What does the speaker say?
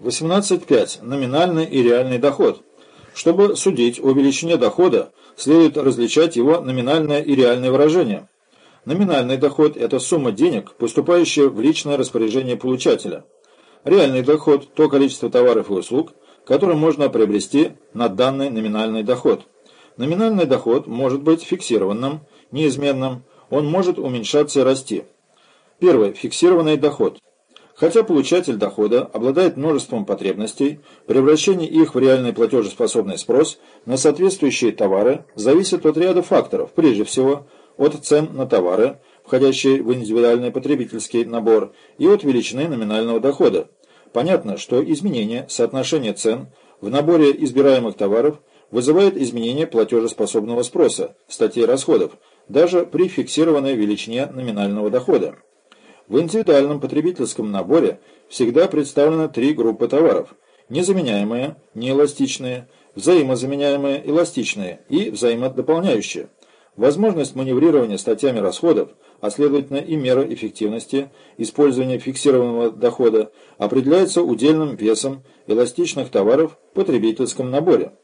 18.5. Номинальный и реальный доход. Чтобы судить о величине дохода, следует различать его номинальное и реальное выражение. Номинальный доход – это сумма денег, поступающая в личное распоряжение получателя. Реальный доход – то количество товаров и услуг, которые можно приобрести на данный номинальный доход. Номинальный доход может быть фиксированным, неизменным, он может уменьшаться и расти. Первый Фиксированный доход. Хотя получатель дохода обладает множеством потребностей, превращение их в реальный платежеспособный спрос на соответствующие товары зависит от ряда факторов, прежде всего от цен на товары, входящие в индивидуальный потребительский набор, и от величины номинального дохода. Понятно, что изменение соотношения цен в наборе избираемых товаров вызывает изменение платежеспособного спроса, статей расходов, даже при фиксированной величине номинального дохода. В индивидуальном потребительском наборе всегда представлены три группы товаров – незаменяемые, неэластичные, взаимозаменяемые, эластичные и взаимодополняющие. Возможность маневрирования статьями расходов, а следовательно и мера эффективности использования фиксированного дохода определяется удельным весом эластичных товаров в потребительском наборе –